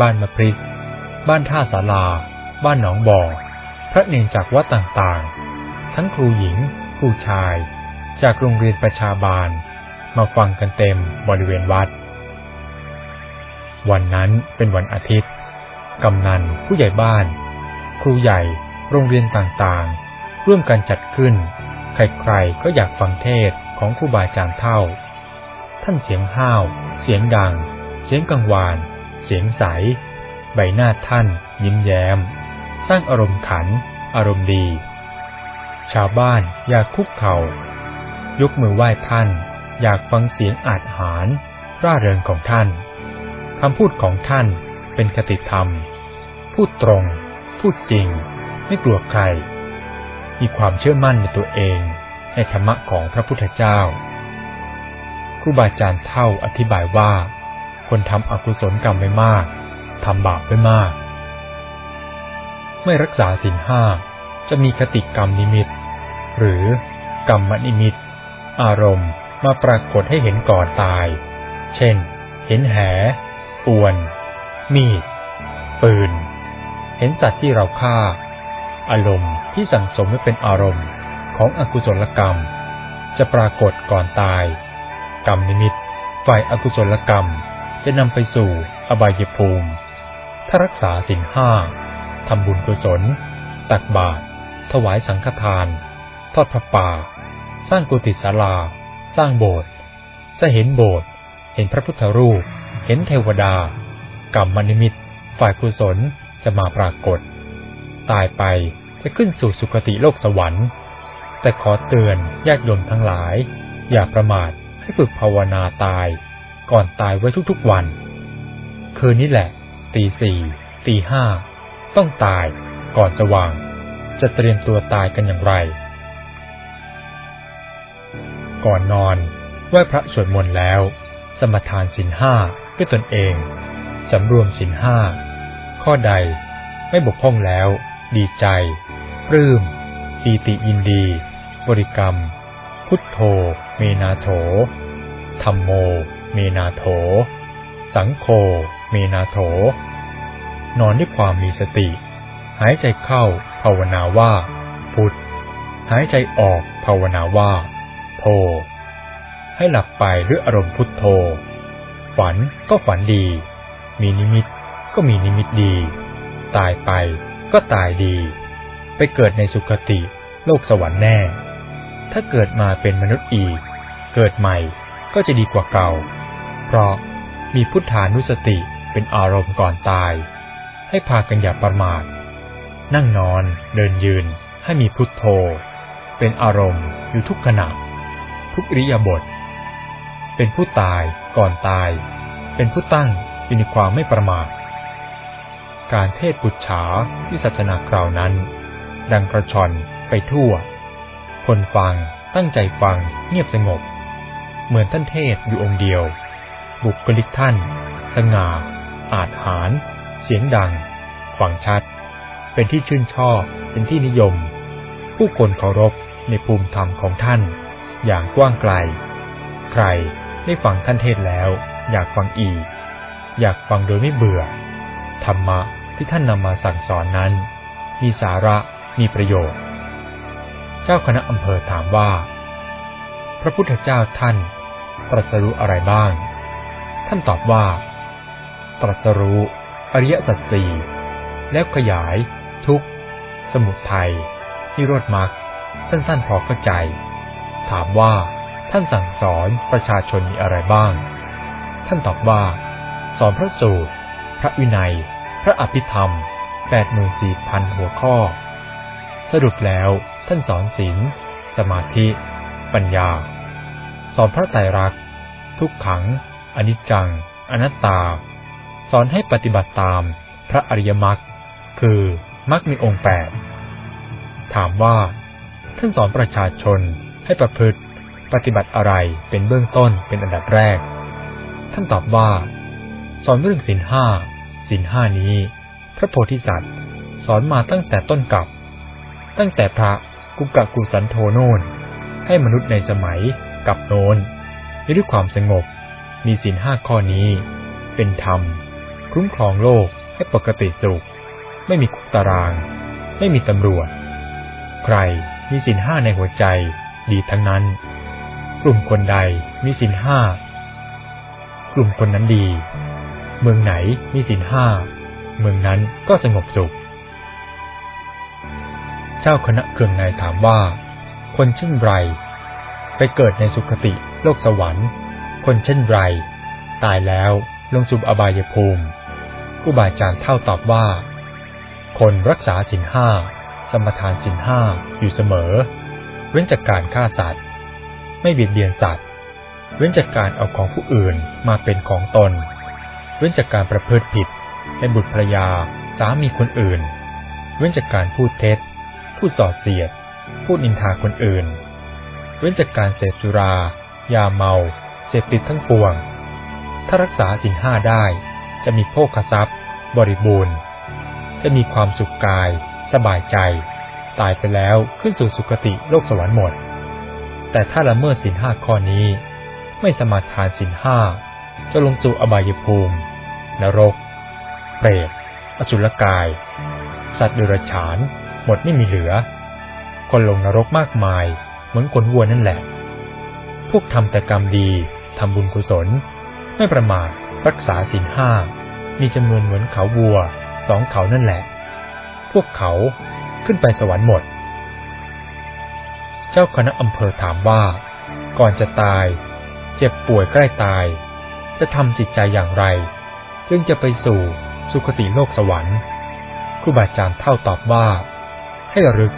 บ้านมะพริก บ้านท่าศาลา บ้านหนองบ่อ ระเนนจากวัดต่างๆ ทั้งครูหญิง ครูชาย จากโรงเรียนประชาบาล มาฟังกันเต็มบริเวณวัด วันนั้นเป็นวันอาทิตย์ กำนันผู้ใหญ่บ้าน ครูใหญ่ โรงเรียนต่างๆ ร่วมกันจัดขึ้น ใครๆ ก็อยากฟังเทศของครูบาอาจารย์เท่า ท่านเสียงห้าว เสียงดัง เสียงกังวาน เสียงใส ใบหน้าท่านยิ้มแย้ม สร้างอารมณ์ขัน อารมณ์ดี ชาวบ้านอยากคุกเขา่า ยกมือไหว้ท่าน อยากฟังเสียงอาจหารร่าเริงของท่านคำพูดของท่านเป็นคติธรรม พูดตรง พูดจริง ไม่กลัวใคร มีความเชื่อมั่นในตัวเอง ในธรรมะของพระพุทธเจ้า ครูบาอาจารย์เท่าอธิบายว่า คนทำอกุศลกรรมไม่มาก ทำบาปไม่มาก ไม่รักษาสินห้าจะมีคติกรรมนิมิต หรือกรรมนิมิต อารมณ์มาปรากฏให้เห็นก่อนตาย เช่น เห็นแหอวน มีด ปืน เห็นสัตว์ที่เราฆ่า อารมณ์ที่สั่งสมไว้เป็นอารมณ์ของอกุศลกรรม จะปรากฏก่อนตาย กรรมนิมิต ฝ่ายอากุศลกรรมจะนำไปสู่อบายภูมิ ถ้ารักษาสินห้า ทำบุญกุศล ตักบาตร ถวายสังฆทาน ทอดพระป่า สร้างกุฏิศาลา สร้างโบสถ์จะเห็นโบสถ์ เห็นพระพุทธรูป เห็นเทวดา กรรมนิมิต ฝ่ายกุศลจะมาปรากฏ ตายไปจะขึ้นสู่สุคติโลกสวรรค์ แต่ขอเตือนญาติโยมทั้งหลาย อย่าประมาทให้ฝึกภาวนาตาย ก่อนตายไว้ทุกๆวัน คืนนี้แหละ ตีสี่ตีห้า ต้องตายก่อนสว่าง จะเตรียมตัวตายกันอย่างไร ก่อนนอนไหว้พระสวดมนต์แล้ว สมทานสินห้าด้วยตนเอง สำรวมสินห้า ข้อใดไม่บกพร่องแล้ว ดีใจ ปลื้มปีติยินดี บริกรรม พุทโธ เมนาโถธรรมโม เมนาโถ สังโฆเมนาโถ นอนด้วยความมีสติ หายใจเข้าภาวนาว่า พุทธหายใจออกภาวนาว่า โธ ให้หลับไปด้วยอารมณ์พุทโธ ฝันก็ฝันดี มีนิมิตก็มีนิมิตดี ตายไปก็ตายดี ไปเกิดในสุคติโลกสวรรค์แน่ ถ้าเกิดมาเป็นมนุษย์อีก เกิดใหม่ก็จะดีกว่าเก่า เพราะมีพุทธานุสติเป็นอารมณ์ก่อนตาย ให้พากันอย่าประมาท นั่งนอนเดินยืนให้มีพุทโธ เป็นอารมณ์อยู่ทุกขณะ ทุกริยาบถเป็นผู้ตายก่อนตาย เป็นผู้ตั้งอยู่ในความไม่ประมาท การเทศปุจฉาที่ศาสนาคราวนั้น ดังกระชอนไปทั่ว คนฟังตั้งใจฟังเงียบสงบ เหมือนท่านเทศอยู่องค์เดียว บุคลิกท่าน สง่าอาจหาร เสียงดัง ฟังชัด เป็นที่ชื่นชอบ เป็นที่นิยม ผู้คนเคารพในภูมิธรรมของท่าน อย่างกว้างไกล ใครได้ฟังท่านเทศแล้ว อยากฟังอีก อยากฟังโดยไม่เบื่อ ธรรมะที่ท่านนำมาสั่งสอนนั้น มีสาระมีประโยชน์ เจ้าคณะอำเภอถามว่า พระพุทธเจ้าท่านตรัสรู้อะไรบ้าง ท่านตอบว่า ตรัสรู้ อริยสัจสี่แล้วขยาย ทุกสมุทัยนิโรธมรรคสั้นๆพอเข้าใจ ถามว่าท่านสั่งสอนประชาชนมีอะไรบ้าง ท่านตอบว่า สอนพระสูตร พระวินัย พระอภิธรรมแปดหมื่นสี่พันหัวข้อ สรุปแล้วท่านสอนศีลสมาธิ ปัญญา สอนพระไตรลักษณ์ ทุกขัง อนิจจัง อนัตตา สอนให้ปฏิบัติตามพระอริยมรรคคือมรรคมีองค์แปดถามว่า ท่านสอนประชาชนให้ประพฤติปฏิบัติอะไรเป็นเบื้องต้นเป็นอันดับแรก ท่านตอบว่า สอนเรื่องศีลห้าศีลห้านี้ พระโพธิสัตว์ สอนมาตั้งแต่ต้นกับ ตั้งแต่พระกุกะกุสันโทโนนให้มนุษย์ในสมัยกับโนนด้วยความสงบ มีศีลห้าข้อนี้ เป็นธรรม คุ้มครองโลกให้ปกติสุข ไม่มีคุกตาราง ไม่มีตำรวจ ใครมีศีลห้าในหัวใจดีทั้งนั้น กลุ่มคนใดมีศีลห้ากลุ่มคนนั้นดี เมืองไหนมีศีลห้า เมืองนั้นก็สงบสุข เจ้าคณะเครื่องในถามว่า คนเช่นไร ไปเกิดในสุคติโลกสวรรค์ คนเช่นไร ตายแล้วลงสู่อบายภูมิ ผู้บาอาจารย์เท่าตอบว่า คนรักษาสินห้า สมทานสินห้าอยู่เสมอ เว้นจากการฆ่าสัตว์ ไม่เบียดเบียนสัตว์ เว้นจากการเอาของผู้อื่นมาเป็นของตน เว้นจากการประพฤติผิดในบุตรภรยาสามีคนอื่น เว้นจากการพูดเท็จ พูดส่อเสียด พูดนินทาคนอื่น เว้นจากการเสพสุรา ยาเมา เสพติดทั้งปวง ถ้ารักษาสินห้าได้ จะมีโภคทรัพย์ บริบูรณ์ จะมีความสุขกาย สบายใจ ตายไปแล้วขึ้นสู่สุคติโลกสวรรค์หมด แต่ถ้าละเมิดสินห้าข้อนี้ ไม่สมาทานสินห้าจะลงสู่อบายภูมิ นรก เปรต อสุรกาย สัตว์เดรัจฉาน หมดไม่มีเหลือ คนลงนรกมากมาย เหมือนคนวัวนั่นแหละ พวกทำแต่กรรมดี ทำบุญกุศล ไม่ประมาทรักษาศีลห้า มีจำนวนเหมือนเขาวัวสองเขานั่นแหละ พวกเขาขึ้นไปสวรรค์หมด เจ้าคณะอำเภอถามว่า ก่อนจะตาย เจ็บป่วยใกล้ตาย จะทำจิตใจอย่างไร จึงจะไปสู่สุคติโลกสวรรค์ครูบาอาจารย์เท่าตอบว่า ให้รึก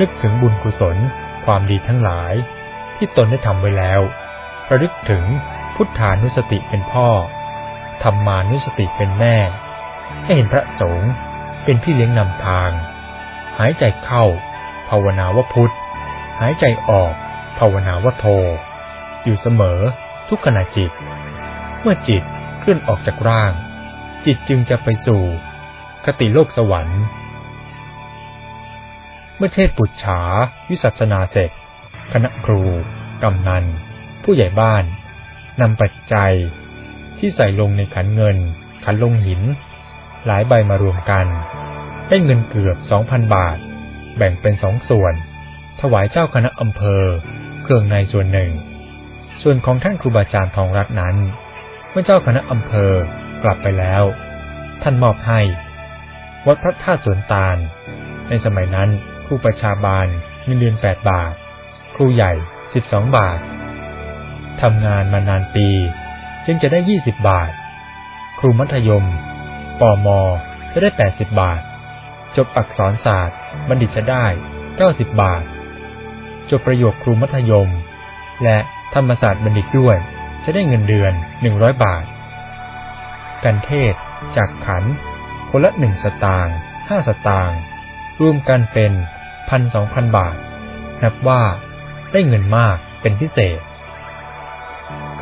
นึกถึงบุญกุศลความดีทั้งหลาย ที่ตนได้ทำไว้แล้ว ระลึกถึงพุทธานุสติเป็นพ่อ ธรรมานุสติเป็นแม่ ให้เห็นพระสงฆ์เป็นพี่เลี้ยงนำทาง หายใจเข้า ภาวนาว่าพุทธ หายใจออก ภาวนาว่าโท อยู่เสมอทุกขณะจิต เมื่อจิตเคลื่อนออกจากร่าง จิตจึงจะไปสู่คติโลกสวรรค์ เมื่อเทศปุจฉาวิสัชนาเสร็จ คณะครู กำนัน ผู้ใหญ่บ้านนำปัจจัย ที่ใส่ลงในขันเงิน ขันลงหิน หลายใบมารวมกัน ได้เงินเกือบสองพันบาท แบ่งเป็นสองส่วน ถวายเจ้าคณะอำเภอ เครื่องในส่วนหนึ่ง ส่วนของท่านครูบาอาจารย์ทองรัตนั้น เมื่อเจ้าคณะอำเภอกลับไปแล้ว ท่านมอบให้ วัดพระธาตุสวนตาล ในสมัยนั้นครูประชาบาลมีเดือนแปดบาท ครูใหญ่สิบสองบาททำงานมานานปี จึงจะได้ยี่สิบบาท ครูมัธยมปมจะได้แปดสิบบาท จบอักษรศาสตร์ บัณฑิตจะได้เก้าสิบบาท จบประโยคครูมัธยม และธรรมศาสตร์บัณฑิตด้วย จะได้เงินเดือนหนึ่งร้อยบาท กันเทศจากขัน คนละหนึ่งสตางค์ห้าสตางค์รวมกันเป็นพันสองพันบาท นับว่าได้เงินมากเป็นพิเศษ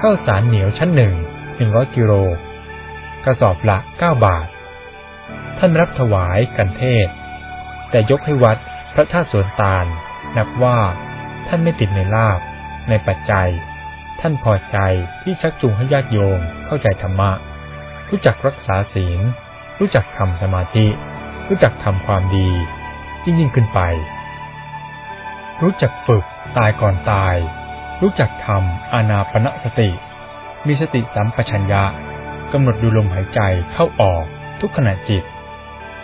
ข้าวสารเหนียวชั้นหนึ่งหนึ่งร้อยกิโลกระสอบละเก้าบาท ท่านรับถวายกันเทศ แต่ยกให้วัดพระธาตุสวนตาล นับว่าท่านไม่ติดในลาบ ในปัจจัย ท่านพอใจที่ชักจูงให้ญาติโยมเข้าใจธรรมะ รู้จักรักษาศีล รู้จักทำสมาธิ รู้จักทำความดียิ่งยิ่งขึ้นไป รู้จักฝึกตายก่อนตาย รู้จักทำอานาปณะสติ มีสติสัมปชัญญะกำหนดดูลมหายใจเข้าออกทุกขณะจิต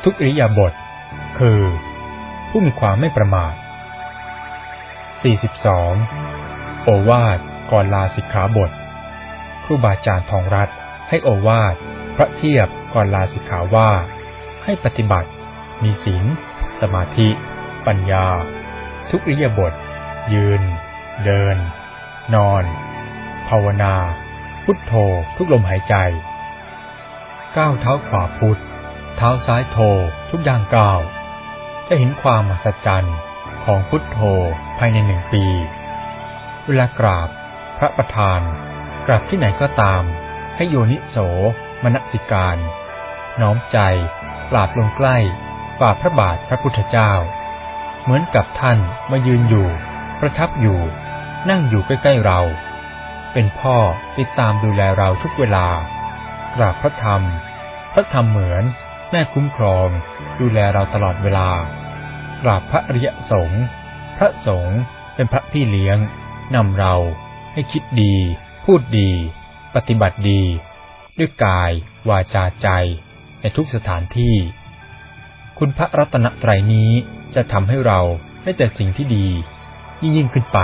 ทุกอิริยาบถคือ ผู้มีความไม่ประมาท 42. โอวาทก่อนลาสิกขาบท ครูบาอาจารย์ทองรัตให้โอวาทพระเทียบก่อนลาสิกขาว่า ให้ปฏิบัติ มีศีลสมาธิ ปัญญา ทุกอิริยาบถยืน เดิน นอน ภาวนา พุทโธทุกลมหายใจ ก้าวเท้าขวาพุทเท้าซ้ายโธทุกอย่างก้าว จะเห็นความมหัศจรรย์ของพุทโธภายในหนึ่งปี เวลากราบ พระประธาน กราบที่ไหนก็ตาม ให้โยนิโสมนสิการ น้อมใจกราบลงใกล้ฝ่าพระบาทพระพุทธเจ้า เหมือนกับท่านมายืนอยู่ ประทับอยู่ นั่งอยู่ใกล้ๆเรา เป็นพ่อติดตามดูแลเราทุกเวลากราบพระธรรม พระธรรมเหมือนแม่คุ้มครอง ดูแลเราตลอดเวลากราบพระอริยสงฆ์พระสงฆ์เป็นพระพี่เลี้ยงนำเราให้คิดดี พูดดี ปฏิบัติดี ด้วยกาย วาจาใจ ในทุกสถานที่ คุณพระรัตนตรัยนี้จะทำให้เราได้แต่สิ่งที่ดี ยิ่งยิ่งขึ้นไป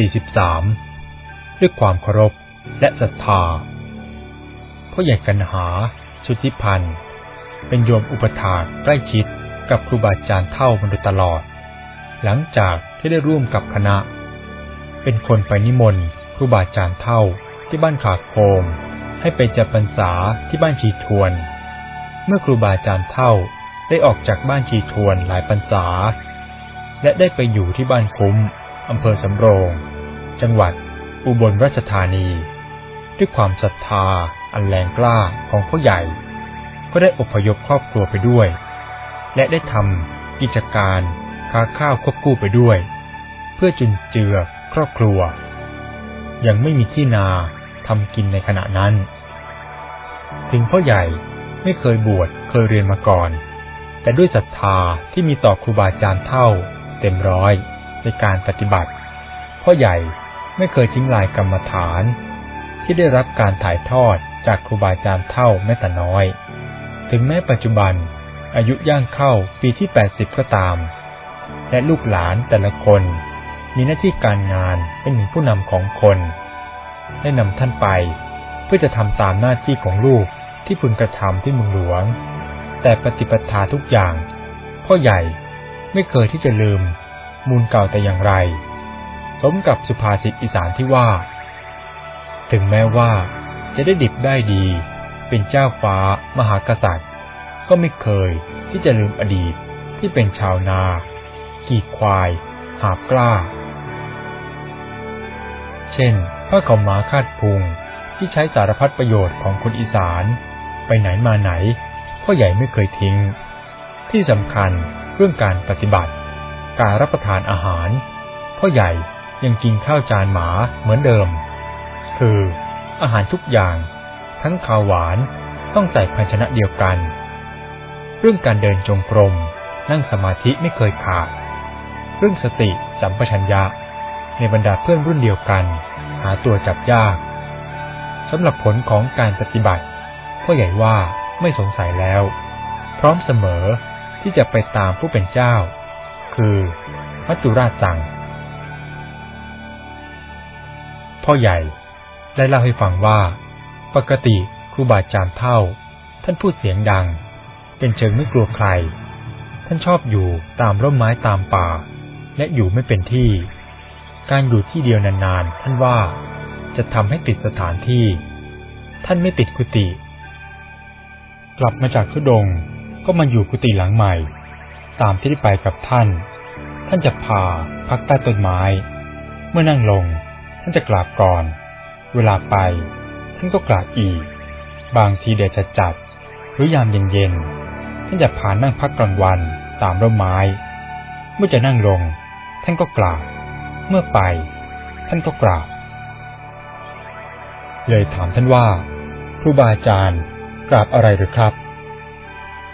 43. ด้วยความเคารพและศรัทธาพ่อใหญ่กันหาชุติพันธ์ เป็นโยมอุปถากใกล้ชิดกับครูบาอาจารย์เท่ามาโดยตลอด หลังจากที่ได้ร่วมกับคณะ เป็นคนไปนิมนต์ครูบาอาจารย์เท่าที่บ้านขาโคม ให้ไปจับพรรษาที่บ้านชีทวน เมื่อครูบาอาจารย์เท่าได้ออกจากบ้านชีทวนหลายพรรษา และได้ไปอยู่ที่บ้านคุ้ม อำเภอสำโรง จังหวัด อุบลราชธานี ด้วยความศรัทธาอันแรงกล้าของพ่อใหญ่ ก็ได้อพยพครอบครัวไปด้วย และได้ทำกิจการค้าข้าวควบคู่ไปด้วย เพื่อจุนเจือครอบครัว ยังไม่มีที่นาทำกินในขณะนั้น ถึงพ่อใหญ่ไม่เคยบวชเคยเรียนมาก่อน แต่ด้วยศรัทธาที่มีต่อครูบาอาจารย์เท่าเต็มร้อย ในการปฏิบัติ พ่อใหญ่ไม่เคยทิ้งลายกรรมฐาน ที่ได้รับการถ่ายทอดจากครูบาอาจารย์เท่าแม้แต่น้อย ถึงแม้ปัจจุบันอายุย่างเข้าปีที่ 80 ก็ตาม และลูกหลานแต่ละคน มีหน้าที่การงานเป็นถึงผู้นำของคน ได้นำท่านไปเพื่อจะทำตามหน้าที่ของลูกที่พึงกระทำที่เมืองหลวง แต่ปฏิปทาทุกอย่าง พ่อใหญ่ไม่เคยที่จะลืม มูลเก่าแต่อย่างไร สมกับสุภาษิตอีสานที่ว่า ถึงแม้ว่าจะได้ดิบได้ดี เป็นเจ้าฟ้ามหากษัตริย์ ก็ไม่เคยที่จะลืมอดีตที่เป็นชาวนา กีดควาย หาบกล้า เช่นผ้าขาวม้าคาดพุงที่ใช้สารพัดประโยชน์ของคนอีสาน ไปไหนมาไหนพ่อใหญ่ไม่เคยทิ้ง ที่สำคัญเรื่องการปฏิบัติ การรับประทานอาหาร พ่อใหญ่ยังกินข้าวจานหมาเหมือนเดิม คืออาหารทุกอย่างทั้งข้าวหวานต้องใส่ภาชนะเดียวกัน เรื่องการเดินจงกรม นั่งสมาธิไม่เคยขาด เรื่องสติสัมปชัญญะ ในบรรดาเพื่อนรุ่นเดียวกัน หาตัวจับยากสำหรับผลของการปฏิบัติพ่อใหญ่ว่าไม่สงสัยแล้ว พร้อมเสมอที่จะไปตามผู้เป็นเจ้า คือมัจจุราชจัง พ่อใหญ่ได้เล่าให้ฟังว่า ปกติครูบาอาจารย์เท่า ท่านพูดเสียงดัง เป็นเชิงไม่กลัวใคร ท่านชอบอยู่ตามร่มไม้ตามป่า และอยู่ไม่เป็นที่ การอยู่ที่เดียวนานๆ ท่านว่าจะทำให้ติดสถานที่ ท่านไม่ติดกุฏิกลับมาจากทุดงก็มาอยู่กุฏิหลังใหม่ ตามที่ได้ไปกับท่าน ท่านจะพาพักใต้ต้นไม้ เมื่อนั่งลง ท่านจะกราบก่อน เวลาไป ท่านก็กราบอีก บางทีเดชจะจัด หรือยามเย็นๆ ท่านจะผ่านนั่งพักกลางวันตามร่มไม้ เมื่อจะนั่งลง ท่านก็กราบ เมื่อไป ท่านก็กราบ เลยถามท่านว่าครูบาอาจารย์กราบอะไรหรือครับ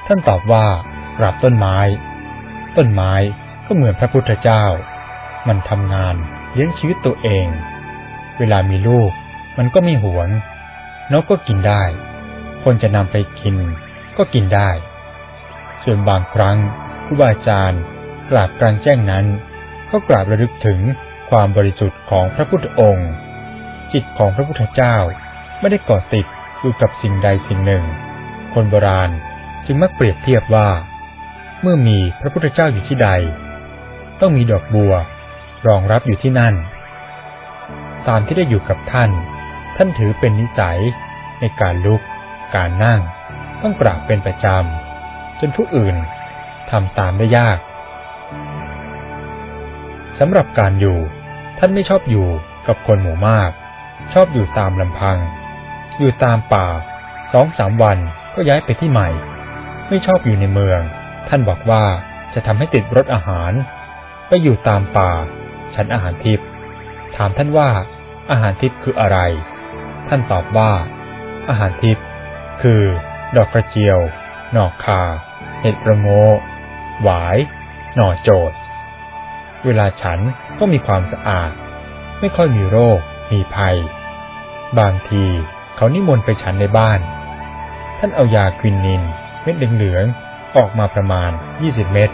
ท่านตอบว่ากราบต้นไม้ ต้นไม้ก็เหมือนพระพุทธเจ้า มันทำงานเลี้ยงชีวิตตัวเอง เวลามีลูก มันก็มีหวง นกก็กินได้ คนจะนำไปกิน ก็กินได้ ส่วนบางครั้งครูบาอาจารย์กราบกลางแจ้งนั้น ก็กราบระลึกถึงความบริสุทธิ์ของพระพุทธองค์ จิตของพระพุทธเจ้าไม่ได้ก่อติดอยู่กับสิ่งใดสิ่งหนึ่ง คนโบราณจึงมักเปรียบเทียบว่า เมื่อมีพระพุทธเจ้าอยู่ที่ใด ต้องมีดอกบัว รองรับอยู่ที่นั่น ตามที่ได้อยู่กับท่าน ท่านถือเป็นนิสัย ในการลุก การนั่ง ต้องกราบเป็นประจำ จนผู้อื่นทำตามได้ยากสำหรับการอยู่ ท่านไม่ชอบอยู่กับคนหมู่มาก ชอบอยู่ตามลำพัง อยู่ตามป่าสองสามวันก็ย้ายไปที่ใหม่ ไม่ชอบอยู่ในเมือง ท่านบอกว่าจะทำให้ติดรสอาหาร ไปอยู่ตามป่า ฉันอาหารทิพย์ถามท่านว่าอาหารทิพย์คืออะไร ท่านตอบว่า อาหารทิพย์คือ ดอกกระเจียว หน่อคา เห็ดระโงหวาย หน่อโจด เวลาฉันก็มีความสะอาด ไม่ค่อยมีโรค มีภัย บางทีเขานิมนต์ไปฉันในบ้าน ท่านเอายาควินนิน เม็ดเหลืองๆ ออกมาประมาณ 20 เม็ด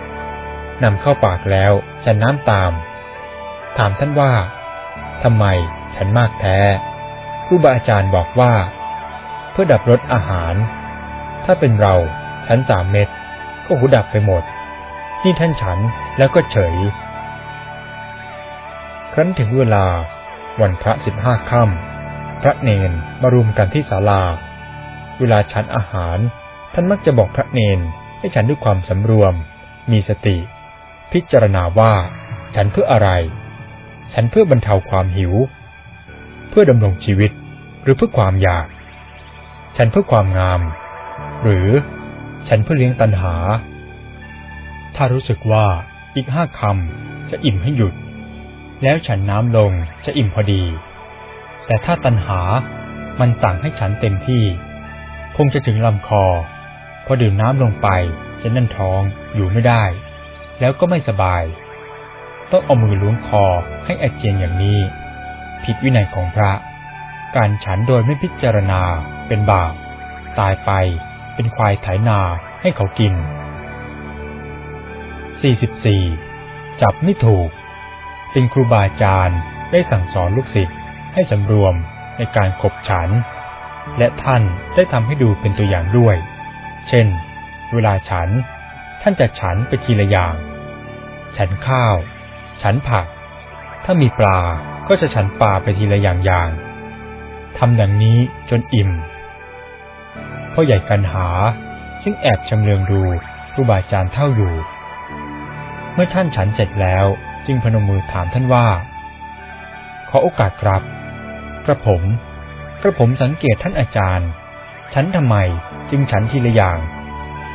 นำเข้าปากแล้วฉันน้ำตาม ถามท่านว่าทำไมฉันมากแท้ครูบาอาจารย์บอกว่า เพื่อดับรสอาหาร ถ้าเป็นเราฉันสามเม็ดก็หูดับไปหมด นี่ท่านฉันแล้วก็เฉย ครั้นถึงเวลาวันพระสิบห้าค่ำพระเนนมารวมกันที่ศาลา เวลาฉันอาหาร ท่านมักจะบอกพระเนน ให้ฉันด้วยความสำรวม มีสติ พิจารณาว่า ฉันเพื่ออะไร ฉันเพื่อบรรเทาความหิว เพื่อดำรงชีวิตหรือเพื่อความอยาก ฉันเพื่อความงาม หรือฉันเพื่อเลี้ยงตัณหา ถ้ารู้สึกว่าอีกห้าคำจะอิ่มให้หยุด แล้วฉันน้ำลงจะอิ่มพอดี แต่ถ้าตัณหามันสั่งให้ฉันเต็มที่ คงจะถึงลำคอ พอดื่มน้ำลงไปจะแน่นท้องอยู่ไม่ได้ แล้วก็ไม่สบาย ต้องเอามือล้วงคอให้อาเจียนอย่างนี้ ผิดวินัยของพระ การฉันโดยไม่พิจารณาเป็นบาปตายไปเป็นควายไถนาให้เขากิน 44. จับไม่ถูก เป็นครูบาอาจารย์ได้สั่งสอนลูกศิษย์ให้สำรวมในการขบฉัน และท่านได้ทำให้ดูเป็นตัวอย่างด้วย เช่น เวลาฉัน ท่านจะฉันไปทีละอย่าง ฉันข้าว ฉันผัก ถ้ามีปลาก็จะฉันปลาไปทีละอย่างอย่างทำดังนี้จนอิ่มพ่อใหญ่กันหาซึ่งแอบชำเลืองดูครูบาอาจารย์เท่าอยู่ เมื่อท่านฉันเสร็จแล้วจึงพนมมือถามท่านว่า ขอโอกาสครับ กระผม กระผมสังเกตท่านอาจารย์ ฉันทำไมจึงฉันทีละอย่าง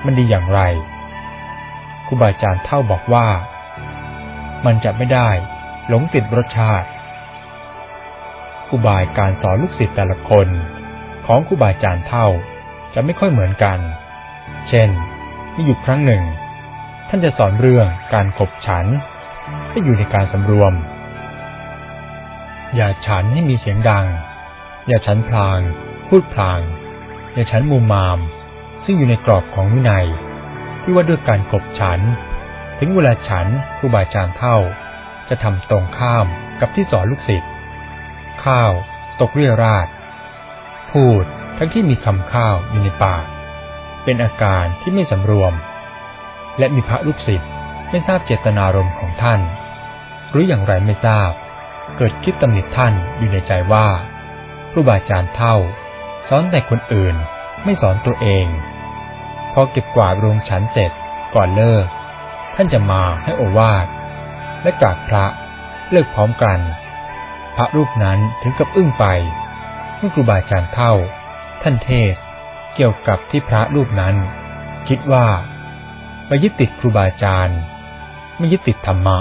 มันดีอย่างไรครูบาอาจารย์เท่าบอกว่า มันจะไม่ได้ หลงติดรสชาติครูบายการสอนลูกศิษย์แต่ละคน ของครูบาอาจารย์เท่าจะไม่ค่อยเหมือนกัน เช่นมีอยู่ครั้งหนึ่ง ท่านจะสอนเรื่องการขบฉันให้อยู่ในการสำรวม อย่าฉันให้มีเสียงดัง อย่าฉันพลาง พูดพลาง อย่าฉันมุมมาม ซึ่งอยู่ในกรอบของวินัย ที่ว่าด้วยการกบฉัน ถึงเวลาฉันครูบาอาจารย์เท่า จะทำตรงข้ามกับที่สอนลูกศิษย์ข้าว ตกเรียราดพูดทั้งที่มีคำข้าวอยู่ในปาก เป็นอาการที่ไม่สำรวม และมีพระลูกศิษย์ไม่ทราบเจตนารมณ์ของท่าน หรืออย่างไรไม่ทราบ เกิดคิดตำหนิท่านอยู่ในใจว่าครูบาอาจารย์เท่า สอนแต่คนอื่นไม่สอนตัวเอง พอเก็บกวาดโรงฉันเสร็จก่อนเลิก ท่านจะมาให้โอวาทและกราบพระเลิกพร้อมกัน พระรูปนั้นถึงกับอึ้งไปเมื่อครูบาอาจารย์เท่า ท่านเทศเกี่ยวกับที่พระรูปนั้น คิดว่าไปยึดติดครูบาอาจารย์ ไม่ยึดติดธรรมะ